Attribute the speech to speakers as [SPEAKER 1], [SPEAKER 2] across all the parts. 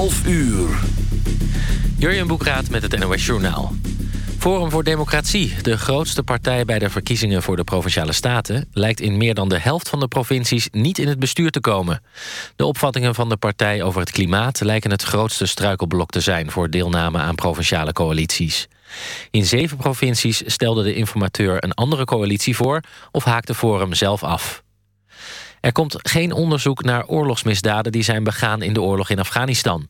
[SPEAKER 1] 11 uur.
[SPEAKER 2] Jurjen Boekraat met het NOS Journaal. Forum voor Democratie, de grootste partij bij de verkiezingen voor de Provinciale Staten... lijkt in meer dan de helft van de provincies niet in het bestuur te komen. De opvattingen van de partij over het klimaat... lijken het grootste struikelblok te zijn voor deelname aan provinciale coalities. In zeven provincies stelde de informateur een andere coalitie voor... of haakte Forum zelf af. Er komt geen onderzoek naar oorlogsmisdaden die zijn begaan in de oorlog in Afghanistan.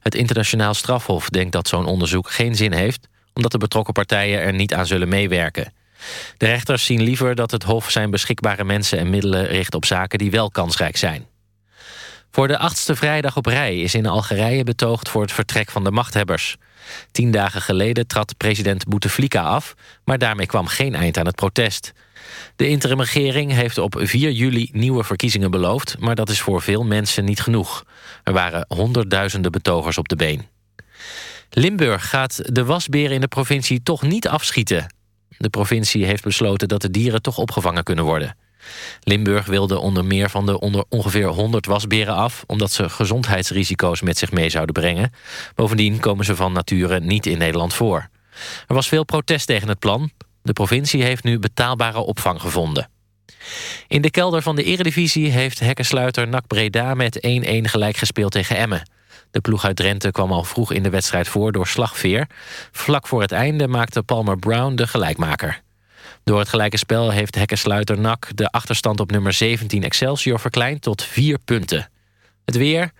[SPEAKER 2] Het internationaal strafhof denkt dat zo'n onderzoek geen zin heeft... omdat de betrokken partijen er niet aan zullen meewerken. De rechters zien liever dat het hof zijn beschikbare mensen en middelen richt op zaken die wel kansrijk zijn. Voor de achtste vrijdag op rij is in Algerije betoogd voor het vertrek van de machthebbers. Tien dagen geleden trad president Bouteflika af, maar daarmee kwam geen eind aan het protest. De interimregering heeft op 4 juli nieuwe verkiezingen beloofd... maar dat is voor veel mensen niet genoeg. Er waren honderdduizenden betogers op de been. Limburg gaat de wasberen in de provincie toch niet afschieten. De provincie heeft besloten dat de dieren toch opgevangen kunnen worden. Limburg wilde onder meer van de onder ongeveer 100 wasberen af... omdat ze gezondheidsrisico's met zich mee zouden brengen. Bovendien komen ze van nature niet in Nederland voor. Er was veel protest tegen het plan. De provincie heeft nu betaalbare opvang gevonden. In de kelder van de eredivisie heeft hekkensluiter NAC Breda met 1-1 gelijk gespeeld tegen Emmen. De ploeg uit Drenthe kwam al vroeg in de wedstrijd voor door slagveer. Vlak voor het einde maakte Palmer Brown de gelijkmaker. Door het gelijke spel heeft hekkensluiter NAC de achterstand op nummer 17 Excelsior verkleind tot vier punten. Het weer,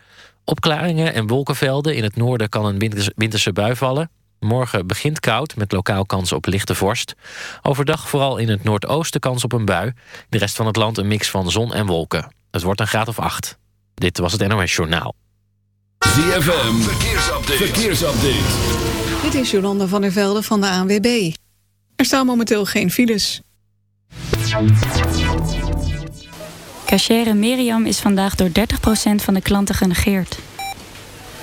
[SPEAKER 2] opklaringen en wolkenvelden. In het noorden kan een winterse bui vallen. Morgen begint koud met lokaal kans op lichte vorst. Overdag vooral in het noordoosten kans op een bui. De rest van het land een mix van zon en wolken. Het wordt een graad of acht. Dit was het NOS Journaal.
[SPEAKER 1] ZFM, verkeersupdate. verkeersupdate.
[SPEAKER 3] Dit is Jolanda van der Velde van de ANWB. Er staan momenteel geen files.
[SPEAKER 4] Cachere Miriam is vandaag door 30% van de klanten genegeerd.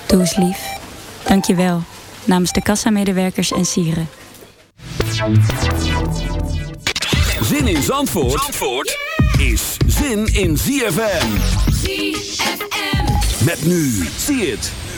[SPEAKER 4] Doe eens lief. Dank je wel namens de kassamedewerkers en sieren.
[SPEAKER 1] Zin in Zandvoort, Zandvoort is zin in ZFM. ZFM. Met nu, zie het.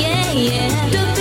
[SPEAKER 5] yeah, yeah.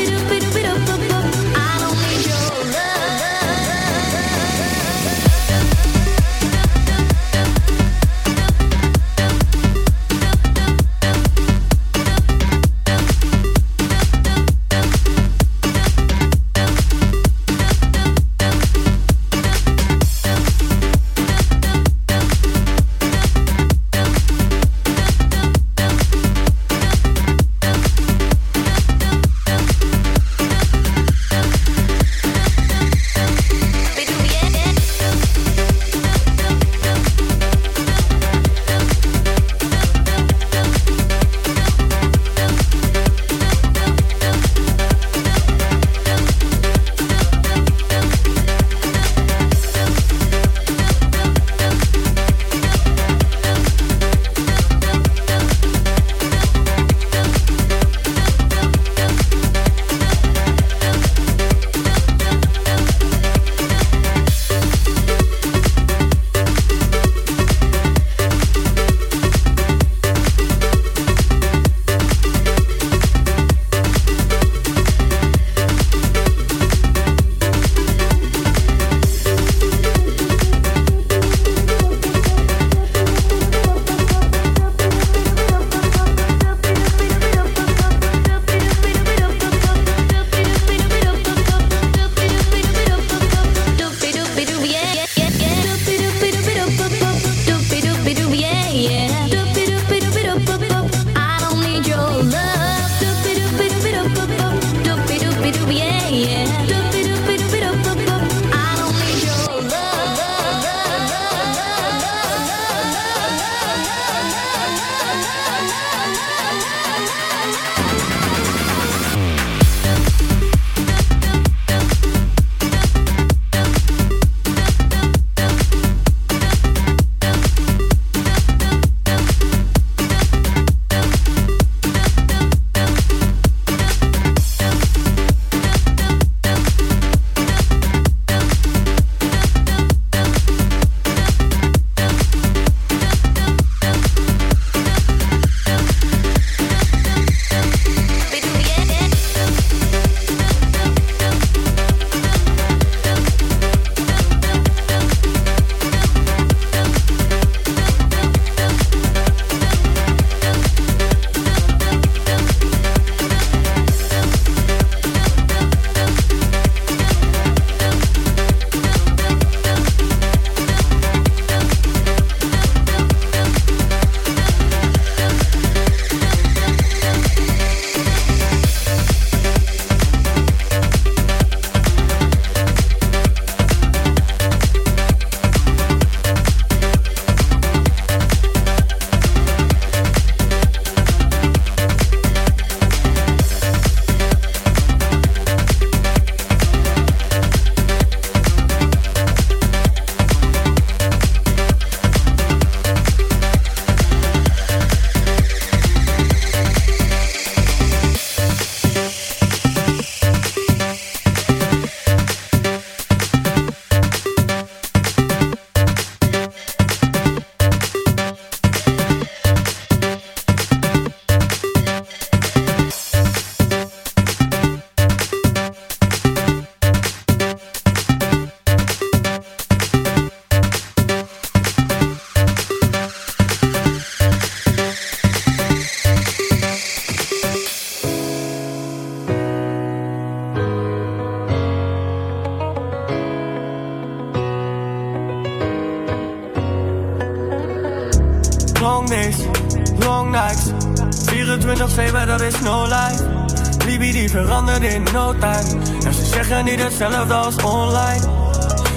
[SPEAKER 5] Hetzelfde als online.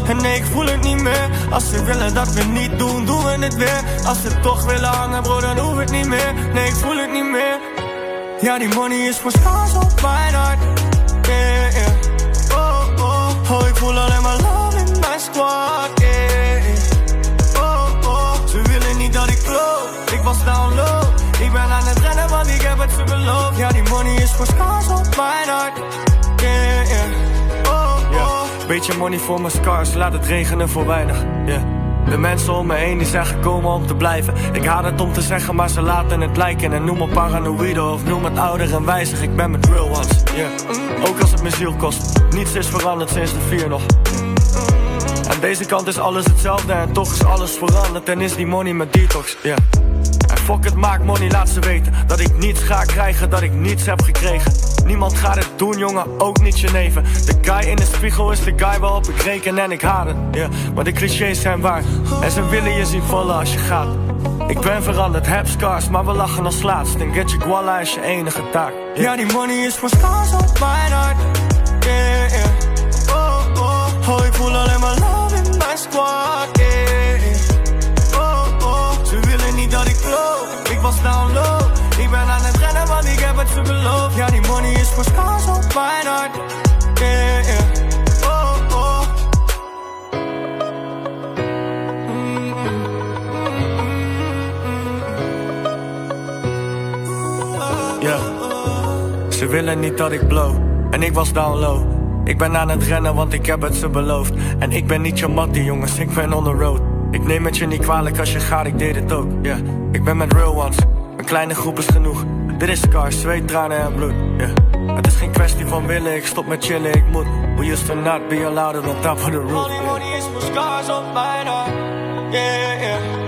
[SPEAKER 5] En nee, ik voel het niet meer. Als ze willen dat we niet doen, doen we het weer. Als ze toch willen hangen, bro, dan hoef het niet meer. Nee, ik voel het niet meer. Ja, die money is voor schaars op mijn hart. Oh, oh, oh, ik voel alleen maar love in mijn squad. Oh, oh, ze willen niet dat ik geloof. Ik was down low. Ik ben aan het rennen, want ik heb het ze beloofd. Ja, die money is voor schaars op mijn hart. Beetje money voor mijn scars, laat het regenen voor weinig. De mensen om me heen die zeggen komen om te blijven. Ik haat het om te zeggen, maar ze laten het lijken. En noem me paranoïde of noem het ouder en wijzig. Ik ben met real ones. Ook als het mijn ziel kost. Niets is veranderd sinds de vier nog. Aan deze kant is alles hetzelfde en toch is alles veranderd. En is die money met detox, yeah. Fuck het, maak money, laat ze weten Dat ik niets ga krijgen, dat ik niets heb gekregen Niemand gaat het doen, jongen, ook niet je neven De guy in de spiegel is de guy waarop ik reken en ik haat het yeah. Maar de clichés zijn waar. En ze willen je zien vallen als je gaat. Ik ben veranderd, heb scars, maar we lachen als laatst. En get je guala is je enige taak
[SPEAKER 6] Ja, die money is voor scars op mijn hart Yeah, yeah. Oh, oh, oh, ik voel alleen maar love in mijn squad mijn hart Yeah, yeah Oh, oh
[SPEAKER 5] Ze willen niet dat ik blow En ik was down low ik ben aan het rennen, want ik heb het ze beloofd. En ik ben niet je mattie, jongens, ik ben on the road. Ik neem het je niet kwalijk als je gaat, ik deed het ook. Yeah. ik ben met real ones. Een kleine groep is genoeg. Dit is scars, zweet, tranen en bloed. Yeah. Het is geen kwestie van willen, ik stop met chillen, ik moet. We used to not be allowed on top of the roof.
[SPEAKER 6] Money, money is voor scars op mijn hart. Yeah, yeah.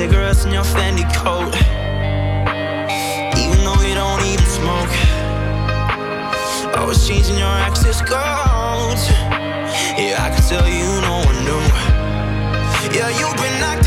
[SPEAKER 6] Cigarettes in your Fendi coat. Even though you don't even smoke. Always changing your access codes. Yeah, I can tell you no one knew. Yeah, you've been acting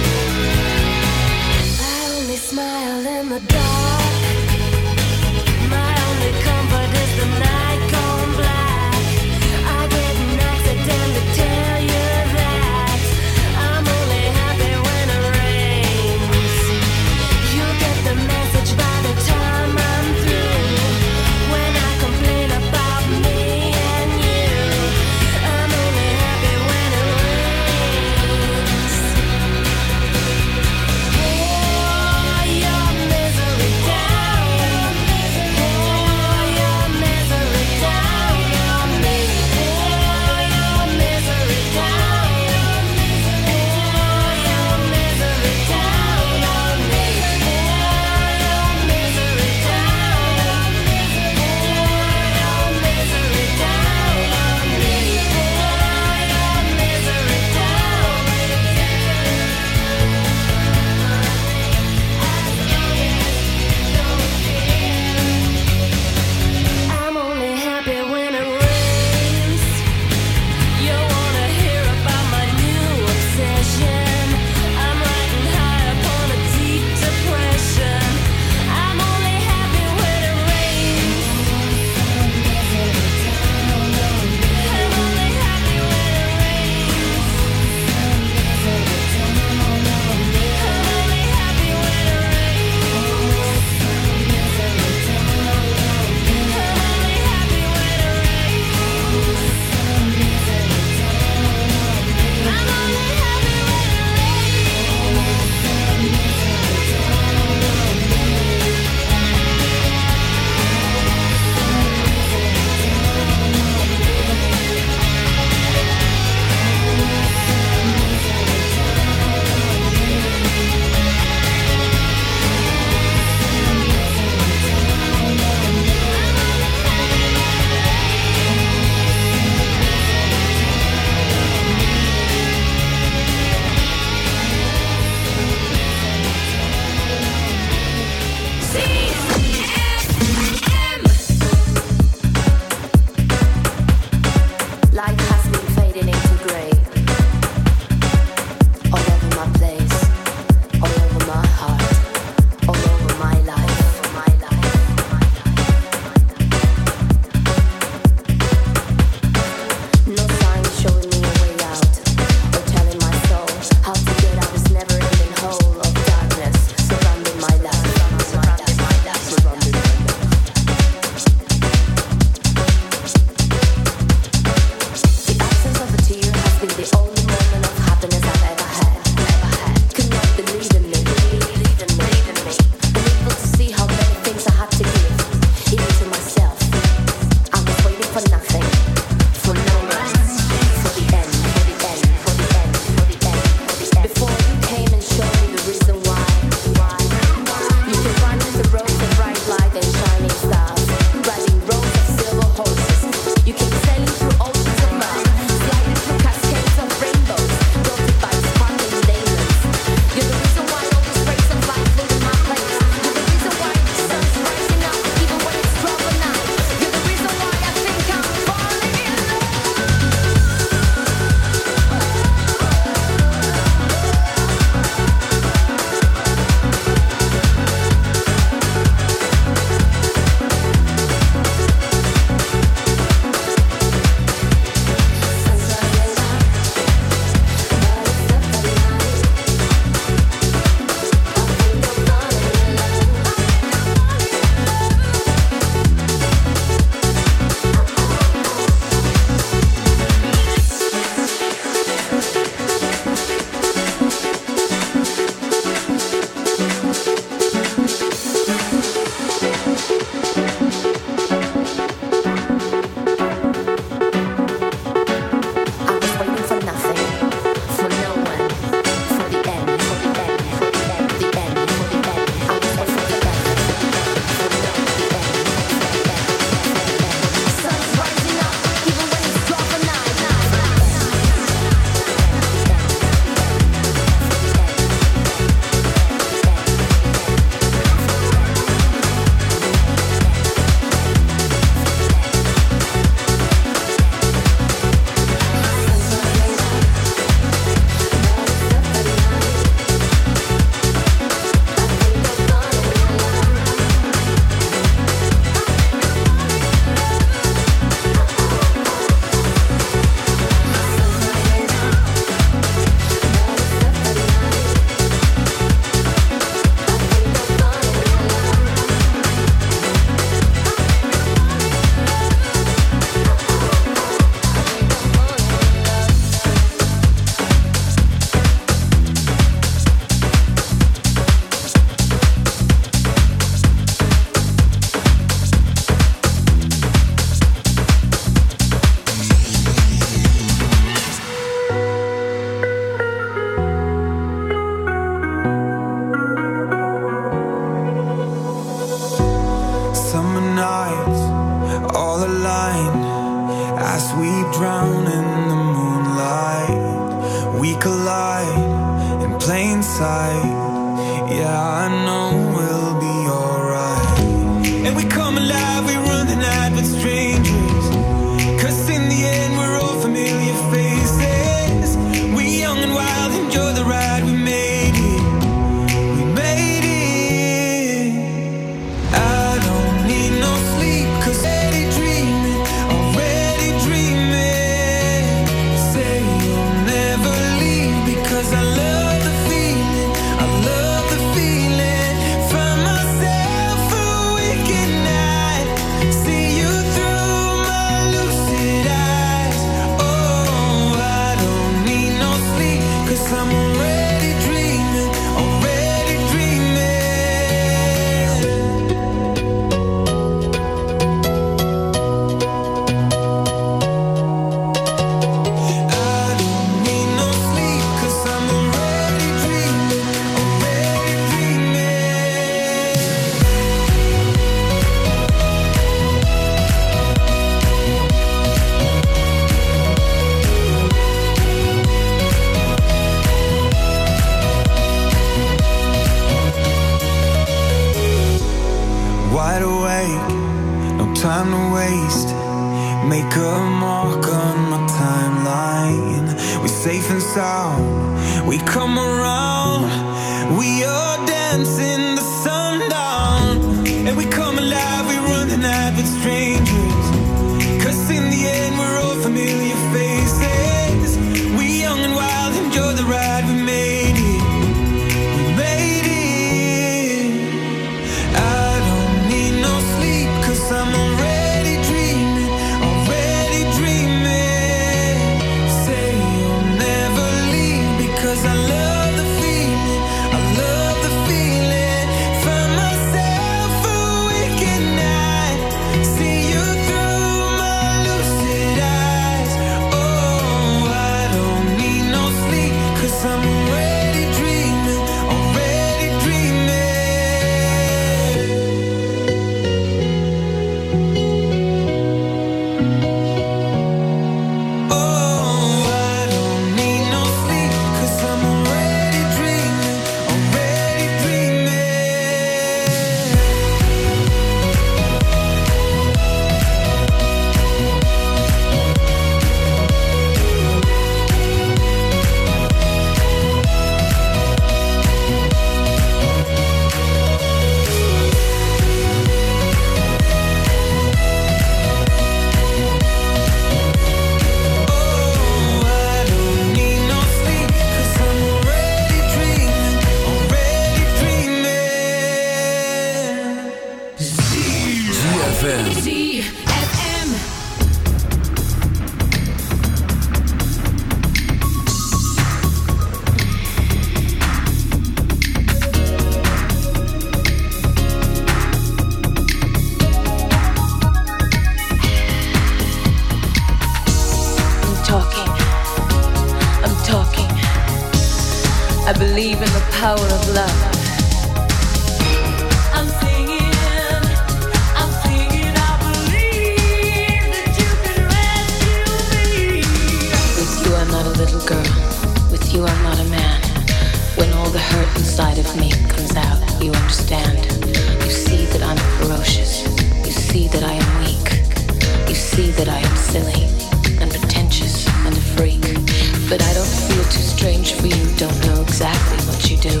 [SPEAKER 7] strange for you don't know exactly what you do.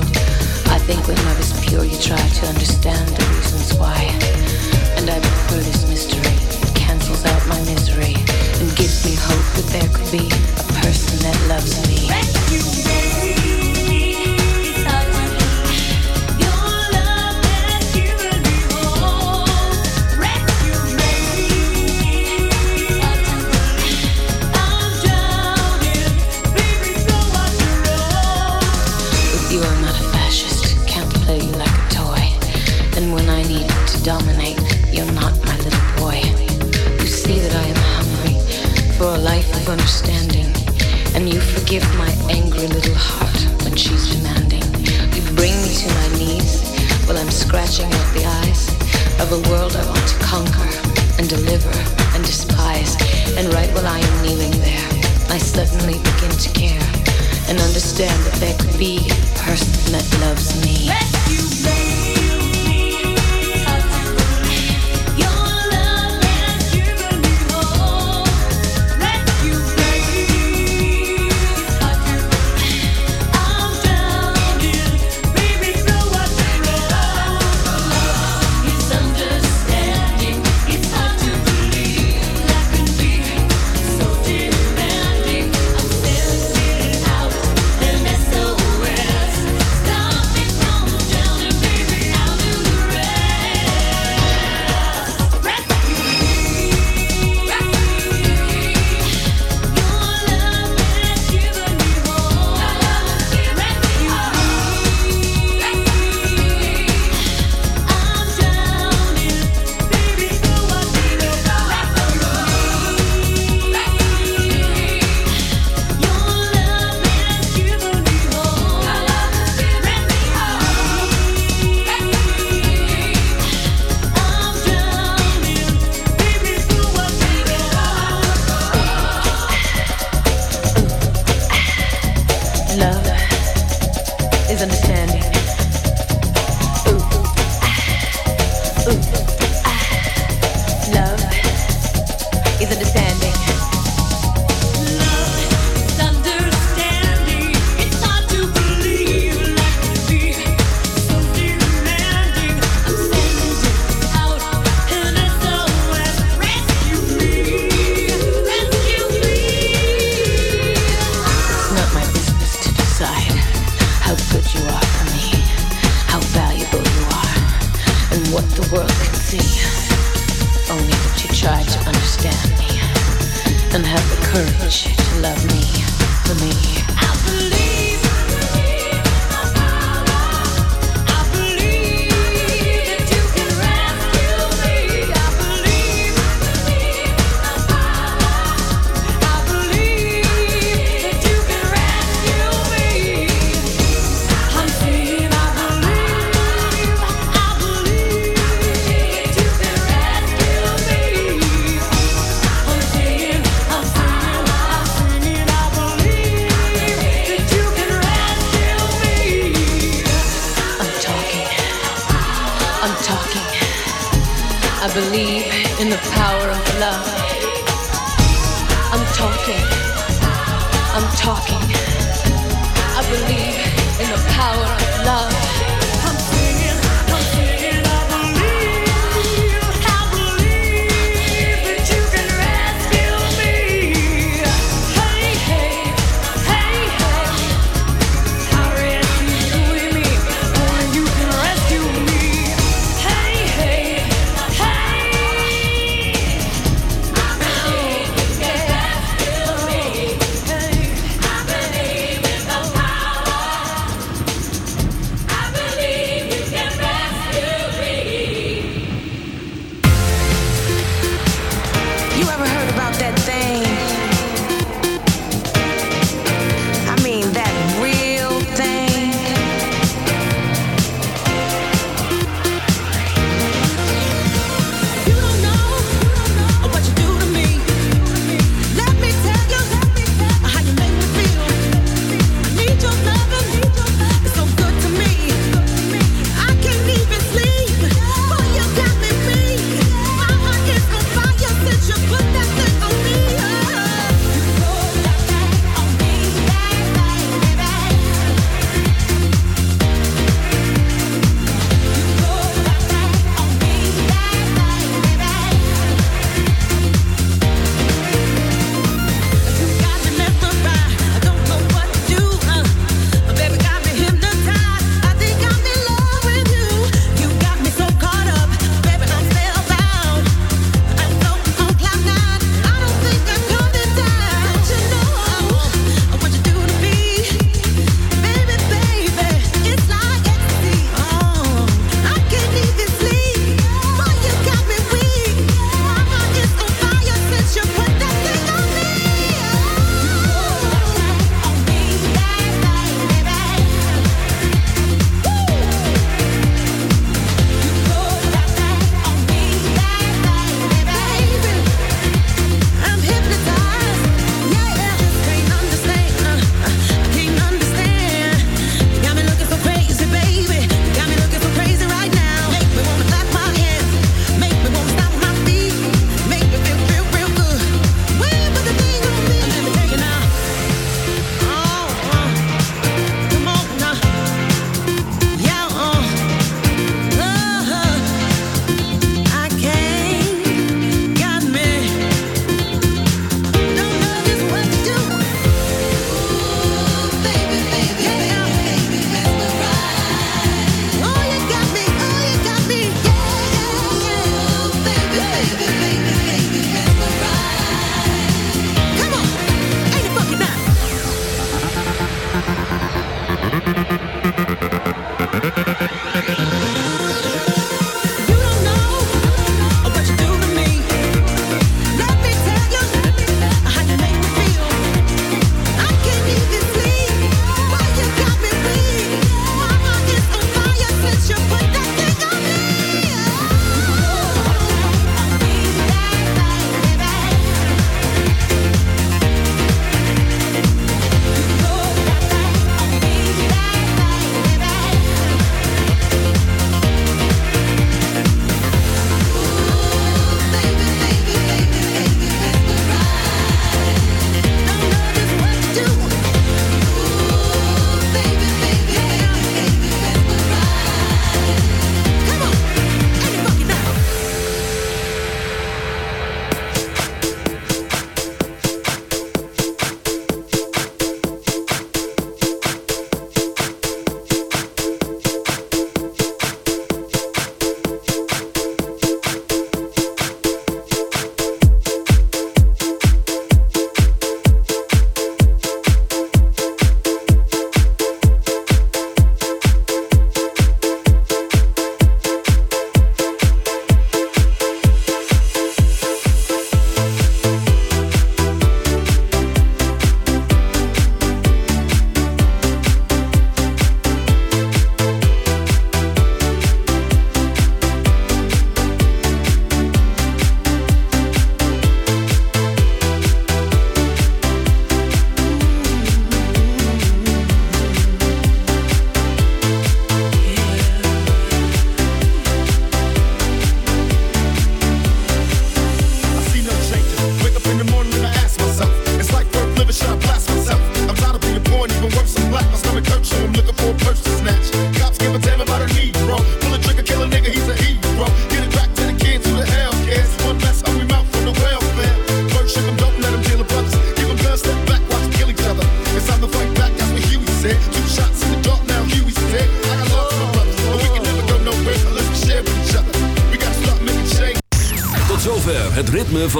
[SPEAKER 7] I think when love is pure, you try. power of
[SPEAKER 1] love.